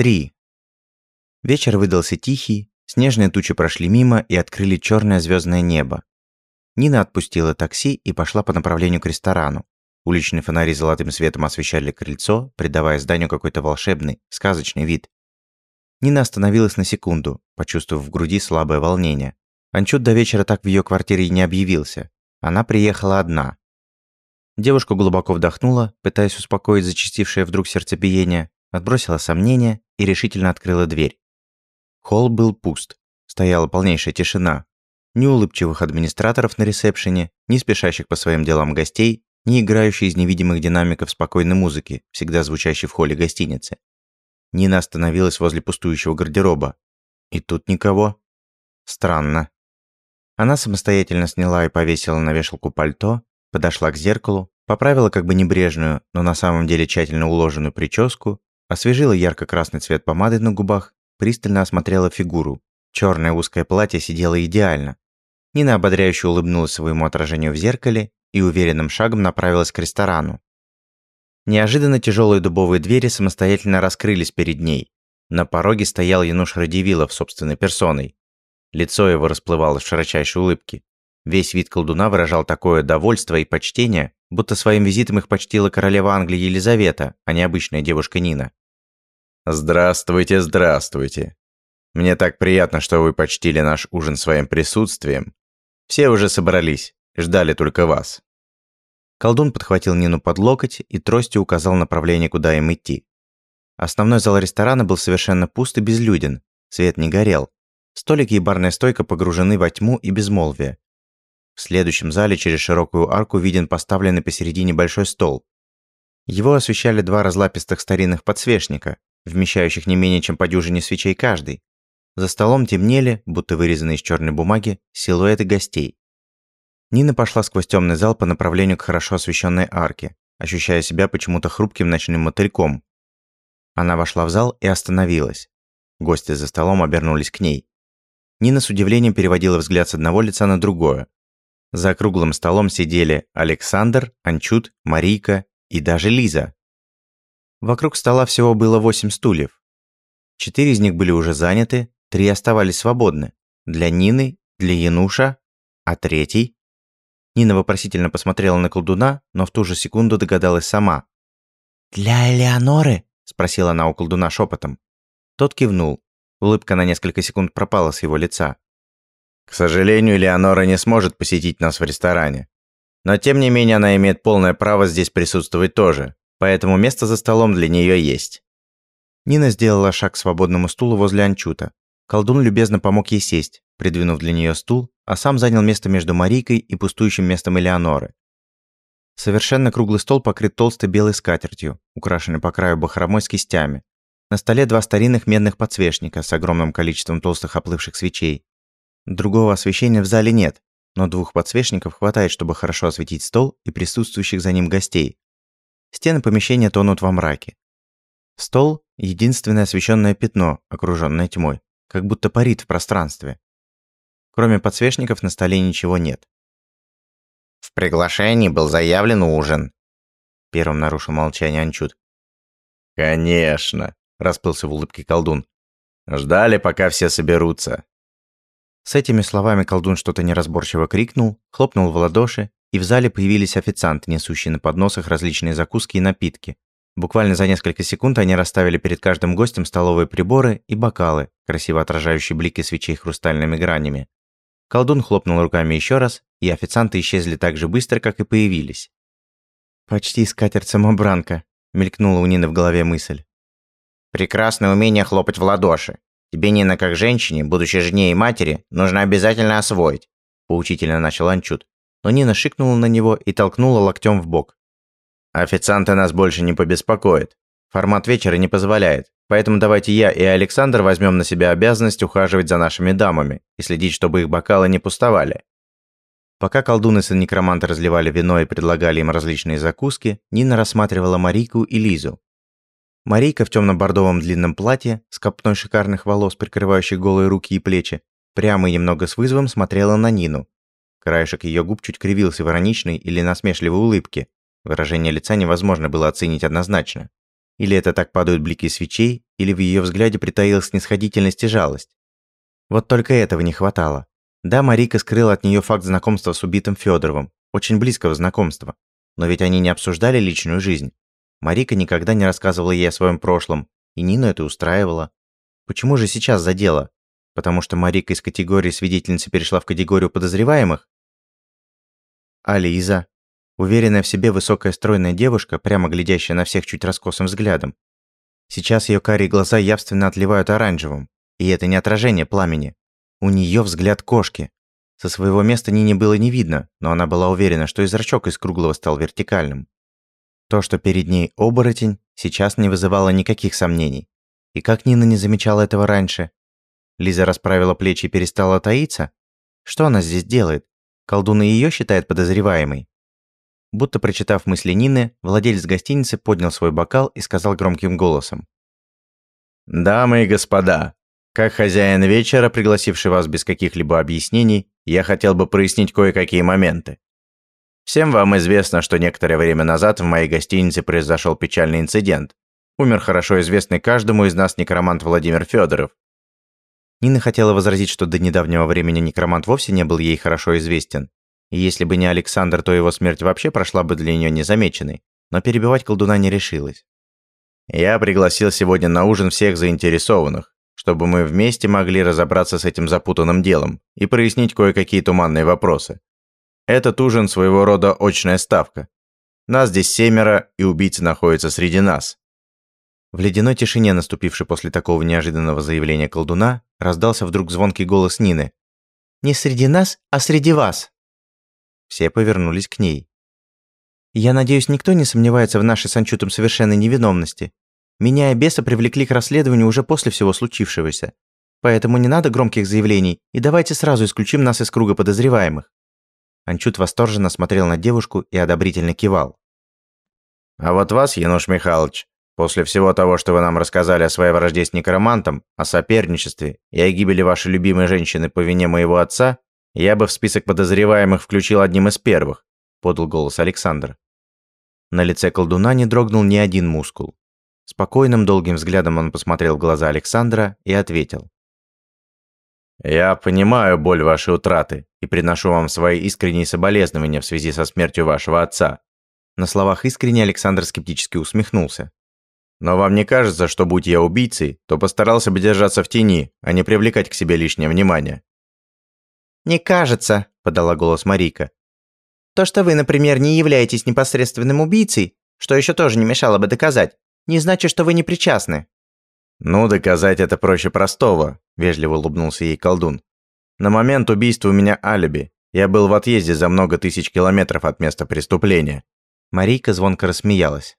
3. Вечер выдался тихий, снежные тучи прошли мимо и открыли черное звездное небо. Нина отпустила такси и пошла по направлению к ресторану. Уличные фонари золотым светом освещали крыльцо, придавая зданию какой-то волшебный, сказочный вид. Нина остановилась на секунду, почувствовав в груди слабое волнение. Анчут до вечера так в ее квартире и не объявился. Она приехала одна. Девушка глубоко вдохнула, пытаясь успокоить зачастившее вдруг сердцебиение, отбросила сомнения и решительно открыла дверь. Холл был пуст. Стояла полнейшая тишина. Ни улыбчивых администраторов на ресепшене, ни спешащих по своим делам гостей, ни играющей из невидимых динамиков спокойной музыки, всегда звучащей в холле гостиницы. Нина остановилась возле пустующего гардероба. И тут никого. Странно. Она самостоятельно сняла и повесила на вешалку пальто, подошла к зеркалу, поправила как бы небрежную, но на самом деле тщательно уложенную прическу, освежила ярко-красный цвет помады на губах, пристально осмотрела фигуру. Черное узкое платье сидело идеально. Нина ободряюще улыбнулась своему отражению в зеркале и уверенным шагом направилась к ресторану. Неожиданно тяжелые дубовые двери самостоятельно раскрылись перед ней. На пороге стоял Януш Радивилов собственной персоной. Лицо его расплывалось в широчайшей улыбке. Весь вид колдуна выражал такое довольство и почтение, будто своим визитом их почтила королева Англии Елизавета, а не обычная девушка Нина. «Здравствуйте, здравствуйте. Мне так приятно, что вы почтили наш ужин своим присутствием. Все уже собрались, ждали только вас». Колдун подхватил Нину под локоть и тростью указал направление, куда им идти. Основной зал ресторана был совершенно пуст и безлюден, свет не горел. Столики и барная стойка погружены во тьму и безмолвие. В следующем зале через широкую арку виден поставленный посередине большой стол. Его освещали два разлапистых старинных подсвечника, вмещающих не менее чем по дюжине свечей каждый. За столом темнели, будто вырезанные из черной бумаги, силуэты гостей. Нина пошла сквозь темный зал по направлению к хорошо освещенной арке, ощущая себя почему-то хрупким ночным мотыльком. Она вошла в зал и остановилась. Гости за столом обернулись к ней. Нина с удивлением переводила взгляд с одного лица на другое. За круглым столом сидели Александр, Анчут, Марийка и даже Лиза. Вокруг стола всего было восемь стульев. Четыре из них были уже заняты, три оставались свободны. Для Нины, для Януша, а третий... Нина вопросительно посмотрела на колдуна, но в ту же секунду догадалась сама. «Для Элеоноры?» – спросила она у колдуна шепотом. Тот кивнул. Улыбка на несколько секунд пропала с его лица. «К сожалению, Элеонора не сможет посетить нас в ресторане. Но тем не менее она имеет полное право здесь присутствовать тоже поэтому место за столом для нее есть». Нина сделала шаг к свободному стулу возле Анчута. Колдун любезно помог ей сесть, придвинув для нее стул, а сам занял место между Марийкой и пустующим местом Элеоноры. Совершенно круглый стол покрыт толстой белой скатертью, украшенной по краю бахромой с кистями. На столе два старинных медных подсвечника с огромным количеством толстых оплывших свечей. Другого освещения в зале нет, но двух подсвечников хватает, чтобы хорошо осветить стол и присутствующих за ним гостей, Стены помещения тонут во мраке. Стол – единственное освещенное пятно, окружённое тьмой, как будто парит в пространстве. Кроме подсвечников на столе ничего нет. «В приглашении был заявлен ужин», – первым нарушил молчание Анчут. «Конечно», – расплылся в улыбке колдун. «Ждали, пока все соберутся». С этими словами колдун что-то неразборчиво крикнул, хлопнул в ладоши, и в зале появились официанты, несущие на подносах различные закуски и напитки. Буквально за несколько секунд они расставили перед каждым гостем столовые приборы и бокалы, красиво отражающие блики свечей хрустальными гранями. Колдун хлопнул руками еще раз, и официанты исчезли так же быстро, как и появились. «Почти скатерть-самобранка», — мелькнула у Нины в голове мысль. «Прекрасное умение хлопать в ладоши. Тебе, Нина, как женщине, будущей жене и матери, нужно обязательно освоить», — поучительно начал Анчут но Нина шикнула на него и толкнула локтем в бок. «Официанты нас больше не побеспокоят. Формат вечера не позволяет, поэтому давайте я и Александр возьмем на себя обязанность ухаживать за нашими дамами и следить, чтобы их бокалы не пустовали». Пока колдуны и некроманты разливали вино и предлагали им различные закуски, Нина рассматривала Марику и Лизу. Марийка в темно-бордовом длинном платье, с копной шикарных волос, прикрывающих голые руки и плечи, прямо и немного с вызовом смотрела на Нину, Краешек ее губ чуть кривился в ироничной или насмешливой улыбке. Выражение лица невозможно было оценить однозначно. Или это так падают блики свечей, или в ее взгляде притаилась снисходительность и жалость. Вот только этого не хватало. Да, Марика скрыла от нее факт знакомства с убитым Федоровым, очень близкого знакомства. Но ведь они не обсуждали личную жизнь. Марика никогда не рассказывала ей о своем прошлом, и Нину это устраивало. Почему же сейчас за дело? Потому что Марика из категории свидетельницы перешла в категорию подозреваемых? А Лиза? Уверенная в себе высокая стройная девушка, прямо глядящая на всех чуть раскосым взглядом. Сейчас ее карие глаза явственно отливают оранжевым. И это не отражение пламени. У нее взгляд кошки. Со своего места Нине было не видно, но она была уверена, что и зрачок из круглого стал вертикальным. То, что перед ней оборотень, сейчас не вызывало никаких сомнений. И как Нина не замечала этого раньше? Лиза расправила плечи и перестала таиться? Что она здесь делает? Колдун и её считает подозреваемой. Будто прочитав мысли Нины, владелец гостиницы поднял свой бокал и сказал громким голосом. «Дамы и господа, как хозяин вечера, пригласивший вас без каких-либо объяснений, я хотел бы прояснить кое-какие моменты. Всем вам известно, что некоторое время назад в моей гостинице произошел печальный инцидент. Умер хорошо известный каждому из нас некромант Владимир Федоров. Нина хотела возразить, что до недавнего времени некромант вовсе не был ей хорошо известен. И если бы не Александр, то его смерть вообще прошла бы для нее незамеченной. Но перебивать колдуна не решилась. Я пригласил сегодня на ужин всех заинтересованных чтобы мы вместе могли разобраться с этим запутанным делом и прояснить кое-какие туманные вопросы. Этот ужин своего рода очная ставка. Нас здесь семеро, и убийца находится среди нас. В ледяной тишине, наступившей после такого неожиданного заявления колдуна, раздался вдруг звонкий голос Нины. «Не среди нас, а среди вас!» Все повернулись к ней. «Я надеюсь, никто не сомневается в нашей с Анчутом совершенной невиновности. Меня и беса привлекли к расследованию уже после всего случившегося. Поэтому не надо громких заявлений, и давайте сразу исключим нас из круга подозреваемых». Анчут восторженно смотрел на девушку и одобрительно кивал. «А вот вас, Януш Михайлович, после всего того, что вы нам рассказали о своей вражде с некромантом, о соперничестве и о гибели вашей любимой женщины по вине моего отца, я бы в список подозреваемых включил одним из первых», – подал голос Александр. На лице колдуна не дрогнул ни один мускул. Спокойным долгим взглядом он посмотрел в глаза Александра и ответил. «Я понимаю боль вашей утраты и приношу вам свои искренние соболезнования в связи со смертью вашего отца». На словах искренне Александр скептически усмехнулся. «Но вам не кажется, что будь я убийцей, то постарался бы держаться в тени, а не привлекать к себе лишнее внимание?» «Не кажется», – подала голос Марика. «То, что вы, например, не являетесь непосредственным убийцей, что еще тоже не мешало бы доказать, не значит, что вы не причастны». «Ну, доказать это проще простого», – вежливо улыбнулся ей колдун. «На момент убийства у меня алиби. Я был в отъезде за много тысяч километров от места преступления». Марийка звонко рассмеялась.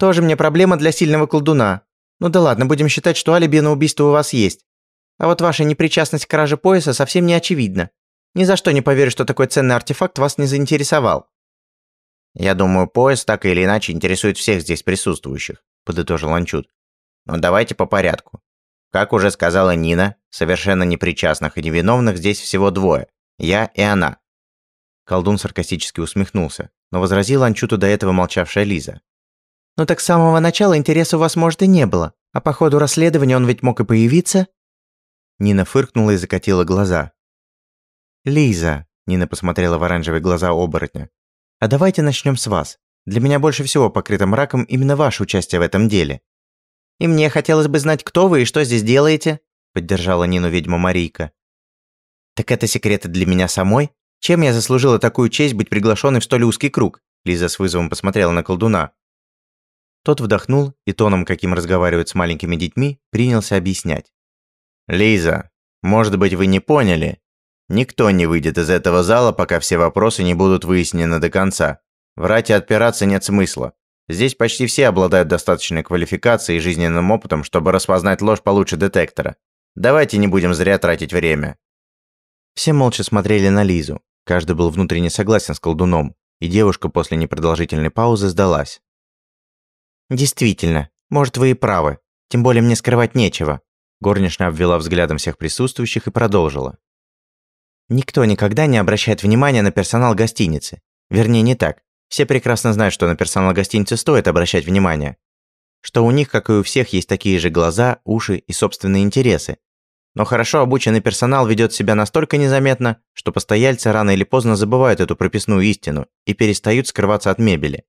«Тоже мне проблема для сильного колдуна. Ну да ладно, будем считать, что алиби на убийство у вас есть. А вот ваша непричастность к краже пояса совсем не очевидна. Ни за что не поверю, что такой ценный артефакт вас не заинтересовал. «Я думаю, поезд так или иначе интересует всех здесь присутствующих», – подытожил Анчут. «Но давайте по порядку. Как уже сказала Нина, совершенно непричастных и невиновных здесь всего двое – я и она». Колдун саркастически усмехнулся, но возразила Анчуту до этого молчавшая Лиза. «Ну так с самого начала интереса у вас, может, и не было, а по ходу расследования он ведь мог и появиться?» Нина фыркнула и закатила глаза. «Лиза», – Нина посмотрела в оранжевые глаза оборотня, а давайте начнем с вас. Для меня больше всего покрыто мраком именно ваше участие в этом деле. И мне хотелось бы знать, кто вы и что здесь делаете, поддержала Нину ведьма Марийка. Так это секреты для меня самой? Чем я заслужила такую честь быть приглашенной в столь узкий круг? Лиза с вызовом посмотрела на колдуна. Тот вдохнул и тоном, каким разговаривают с маленькими детьми, принялся объяснять. «Лиза, может быть, вы не поняли, Никто не выйдет из этого зала, пока все вопросы не будут выяснены до конца. Врать и отпираться нет смысла. Здесь почти все обладают достаточной квалификацией и жизненным опытом, чтобы распознать ложь получше детектора. Давайте не будем зря тратить время. Все молча смотрели на Лизу. Каждый был внутренне согласен с колдуном, и девушка после непродолжительной паузы сдалась. «Действительно, может, вы и правы. Тем более мне скрывать нечего». Горничная обвела взглядом всех присутствующих и продолжила. Никто никогда не обращает внимания на персонал гостиницы. Вернее, не так. Все прекрасно знают, что на персонал гостиницы стоит обращать внимание. что у них, как и у всех, есть такие же глаза, уши и собственные интересы. Но хорошо обученный персонал ведет себя настолько незаметно, что постояльцы рано или поздно забывают эту прописную истину и перестают скрываться от мебели.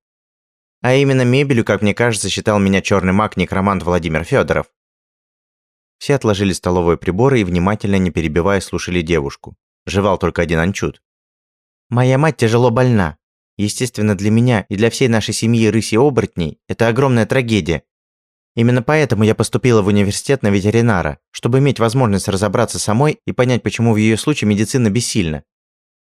А именно мебелью, как мне кажется, считал меня черный маг-некромант Владимир Федоров. Все отложили столовые приборы и, внимательно не перебивая, слушали девушку. Жевал только один анчут. «Моя мать тяжело больна. Естественно, для меня и для всей нашей семьи рыси-оборотней это огромная трагедия. Именно поэтому я поступила в университет на ветеринара, чтобы иметь возможность разобраться самой и понять, почему в ее случае медицина бессильна.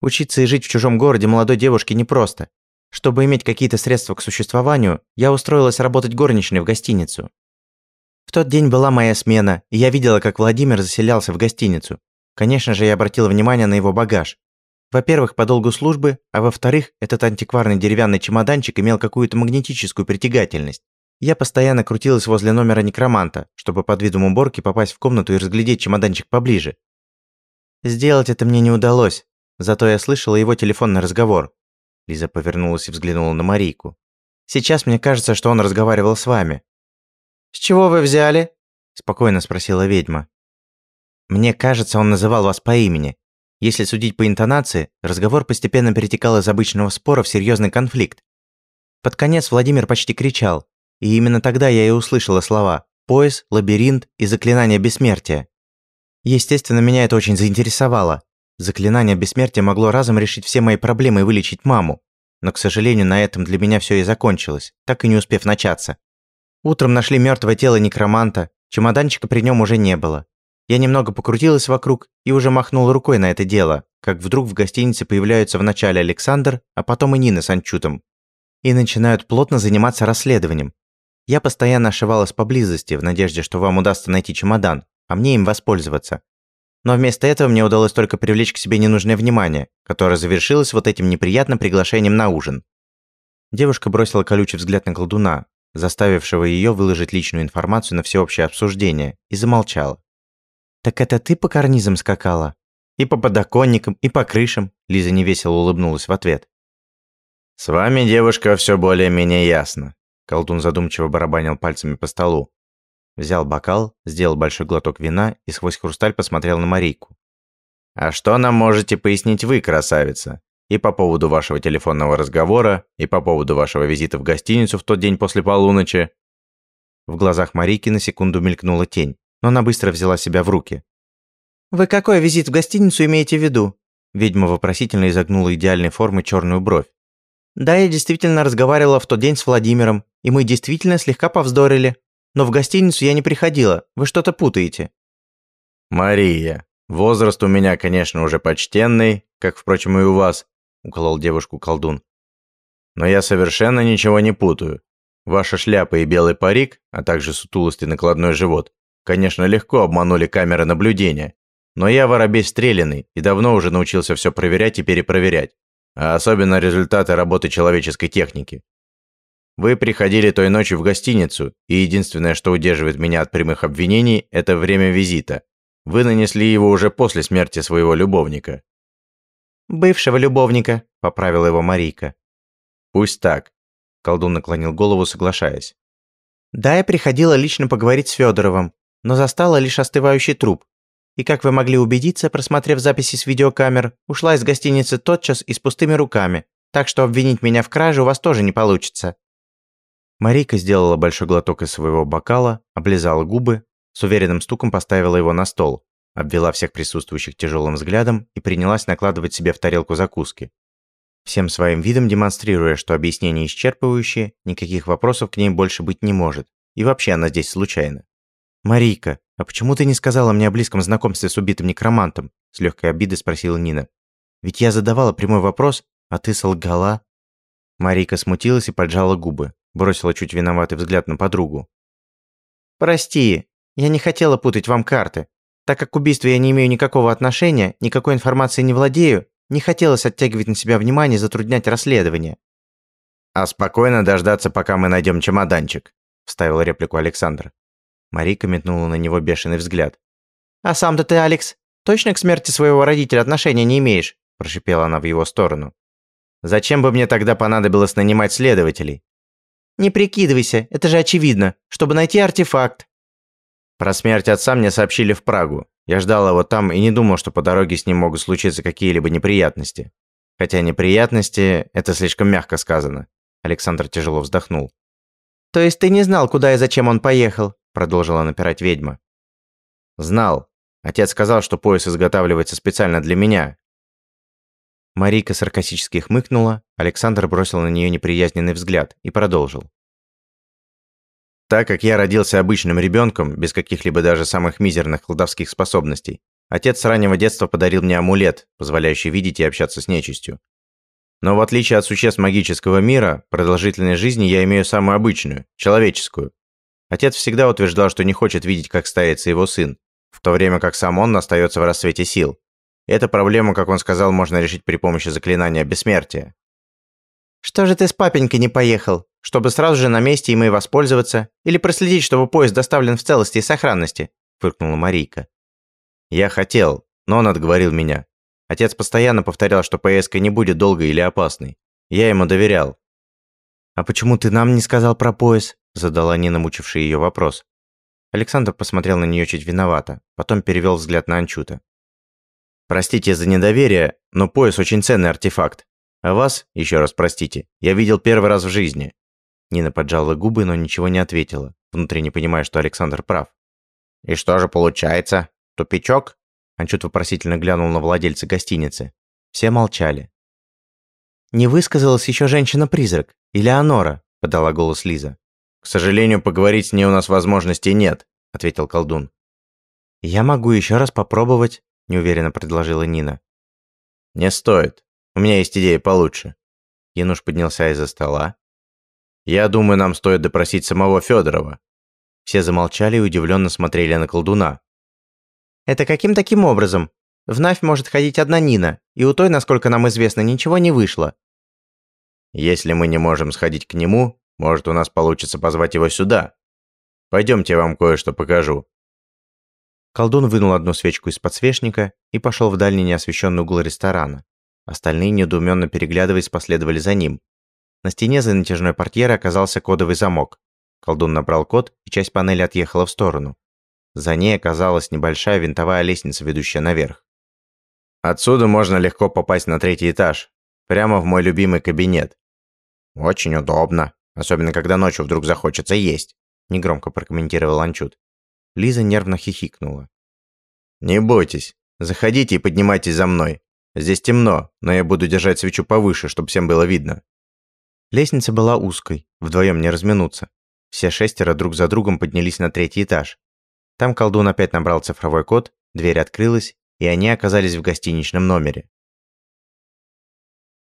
Учиться и жить в чужом городе молодой девушке непросто. Чтобы иметь какие-то средства к существованию, я устроилась работать горничной в гостиницу. В тот день была моя смена, и я видела, как Владимир заселялся в гостиницу. Конечно же, я обратила внимание на его багаж. Во-первых, по долгу службы, а во-вторых, этот антикварный деревянный чемоданчик имел какую-то магнетическую притягательность. Я постоянно крутилась возле номера некроманта, чтобы под видом уборки попасть в комнату и разглядеть чемоданчик поближе. Сделать это мне не удалось, зато я слышала его телефонный разговор. Лиза повернулась и взглянула на Марийку. Сейчас мне кажется, что он разговаривал с вами. С чего вы взяли? спокойно спросила ведьма. Мне кажется, он называл вас по имени. Если судить по интонации, разговор постепенно перетекал из обычного спора в серьезный конфликт. Под конец Владимир почти кричал, и именно тогда я и услышала слова «пояс», «лабиринт» и «заклинание бессмертия». Естественно, меня это очень заинтересовало. Заклинание бессмертия могло разом решить все мои проблемы и вылечить маму. Но, к сожалению, на этом для меня все и закончилось, так и не успев начаться. Утром нашли мертвое тело некроманта, чемоданчика при нем уже не было. Я немного покрутилась вокруг и уже махнула рукой на это дело, как вдруг в гостинице появляются вначале Александр, а потом и Нина с Анчутом. И начинают плотно заниматься расследованием. Я постоянно ошивалась поблизости, в надежде, что вам удастся найти чемодан, а мне им воспользоваться. Но вместо этого мне удалось только привлечь к себе ненужное внимание, которое завершилось вот этим неприятным приглашением на ужин. Девушка бросила колючий взгляд на колдуна, заставившего ее выложить личную информацию на всеобщее обсуждение, и замолчала. «Так это ты по карнизам скакала? И по подоконникам, и по крышам?» Лиза невесело улыбнулась в ответ. «С вами, девушка, все более-менее ясно». Колдун задумчиво барабанил пальцами по столу. Взял бокал, сделал большой глоток вина и сквозь хрусталь посмотрел на Марийку. «А что нам можете пояснить вы, красавица? И по поводу вашего телефонного разговора, и по поводу вашего визита в гостиницу в тот день после полуночи?» В глазах Марийки на секунду мелькнула тень но она быстро взяла себя в руки. «Вы какой визит в гостиницу имеете в виду?» Ведьма вопросительно изогнула идеальной формы черную бровь. «Да, я действительно разговаривала в тот день с Владимиром, и мы действительно слегка повздорили. Но в гостиницу я не приходила, вы что-то путаете». «Мария, возраст у меня, конечно, уже почтенный, как, впрочем, и у вас», – уколол девушку колдун. «Но я совершенно ничего не путаю. Ваша шляпа и белый парик, а также сутулостый накладной живот Конечно, легко обманули камеры наблюдения, но я воробей стрелянный и давно уже научился все проверять и перепроверять, а особенно результаты работы человеческой техники. Вы приходили той ночью в гостиницу, и единственное, что удерживает меня от прямых обвинений, это время визита. Вы нанесли его уже после смерти своего любовника. «Бывшего любовника», – поправила его Марийка. «Пусть так», – колдун наклонил голову, соглашаясь. «Да, я приходила лично поговорить с Федоровым, но застала лишь остывающий труп. И как вы могли убедиться, просмотрев записи с видеокамер, ушла из гостиницы тотчас и с пустыми руками, так что обвинить меня в краже у вас тоже не получится». Марийка сделала большой глоток из своего бокала, облизала губы, с уверенным стуком поставила его на стол, обвела всех присутствующих тяжелым взглядом и принялась накладывать себе в тарелку закуски. Всем своим видом демонстрируя, что объяснение исчерпывающее, никаких вопросов к ней больше быть не может, и вообще она здесь случайно. «Марийка, а почему ты не сказала мне о близком знакомстве с убитым некромантом?» С легкой обидой спросила Нина. «Ведь я задавала прямой вопрос, а ты солгала». Марийка смутилась и поджала губы, бросила чуть виноватый взгляд на подругу. «Прости, я не хотела путать вам карты. Так как к убийству я не имею никакого отношения, никакой информации не владею, не хотелось оттягивать на себя внимание и затруднять расследование». «А спокойно дождаться, пока мы найдем чемоданчик», – вставил реплику Александр. Марика метнула на него бешеный взгляд. «А сам-то ты, Алекс, точно к смерти своего родителя отношения не имеешь?» – прошипела она в его сторону. «Зачем бы мне тогда понадобилось нанимать следователей?» Не прикидывайся, это же очевидно, чтобы найти артефакт. Про смерть отца мне сообщили в Прагу. Я ждал его там и не думал, что по дороге с ним могут случиться какие-либо неприятности. Хотя неприятности – это слишком мягко сказано. Александр тяжело вздохнул. «То есть ты не знал, куда и зачем он поехал?» – продолжила напирать ведьма. «Знал. Отец сказал, что пояс изготавливается специально для меня». Марийка саркастически хмыкнула, Александр бросил на нее неприязненный взгляд и продолжил. Так как я родился обычным ребенком, без каких-либо даже самых мизерных колдовских способностей, отец с раннего детства подарил мне амулет, позволяющий видеть и общаться с нечистью. Но в отличие от существ магического мира, продолжительность жизни я имею самую обычную, человеческую. Отец всегда утверждал, что не хочет видеть, как старится его сын, в то время как сам он остается в расцвете сил. Эту проблему, как он сказал, можно решить при помощи заклинания бессмертия. «Что же ты с папенькой не поехал?» чтобы сразу же на месте им и воспользоваться, или проследить, чтобы поезд доставлен в целости и сохранности», – фыркнула Марийка. «Я хотел, но он отговорил меня. Отец постоянно повторял, что поездка не будет долгой или опасной. Я ему доверял». «А почему ты нам не сказал про пояс?» – задала Нина, мучивший ее вопрос. Александр посмотрел на нее чуть виновато, потом перевел взгляд на Анчута. «Простите за недоверие, но пояс очень ценный артефакт. А вас, еще раз простите, я видел первый раз в жизни. Нина поджала губы, но ничего не ответила, внутренне понимая, что Александр прав. «И что же получается? Тупичок?» Анчут вопросительно глянул на владельца гостиницы. Все молчали. «Не высказалась еще женщина-призрак, Элеонора», – подала голос Лиза. «К сожалению, поговорить с ней у нас возможности нет», – ответил колдун. «Я могу еще раз попробовать», – неуверенно предложила Нина. «Не стоит. У меня есть идея получше». Януш поднялся из-за стола, я думаю, нам стоит допросить самого Федорова. Все замолчали и удивленно смотрели на колдуна. Это каким таким образом? В Навь может ходить одна Нина, и у той, насколько нам известно, ничего не вышло. Если мы не можем сходить к нему, может, у нас получится позвать его сюда. Пойдемте, я вам кое-что покажу. Колдун вынул одну свечку из подсвечника и пошел в дальний неосвещенный угол ресторана. Остальные, недоуменно переглядываясь, последовали за ним. На стене за натяжной портьерой оказался кодовый замок. Колдун набрал код, и часть панели отъехала в сторону. За ней оказалась небольшая винтовая лестница, ведущая наверх. Отсюда можно легко попасть на третий этаж. Прямо в мой любимый кабинет. Очень удобно. Особенно, когда ночью вдруг захочется есть. Негромко прокомментировал Анчут. Лиза нервно хихикнула. «Не бойтесь. Заходите и поднимайтесь за мной. Здесь темно, но я буду держать свечу повыше, чтобы всем было видно». Лестница была узкой, вдвоем не разминуться. Все шестеро друг за другом поднялись на третий этаж. Там колдун опять набрал цифровой код, дверь открылась, и они оказались в гостиничном номере.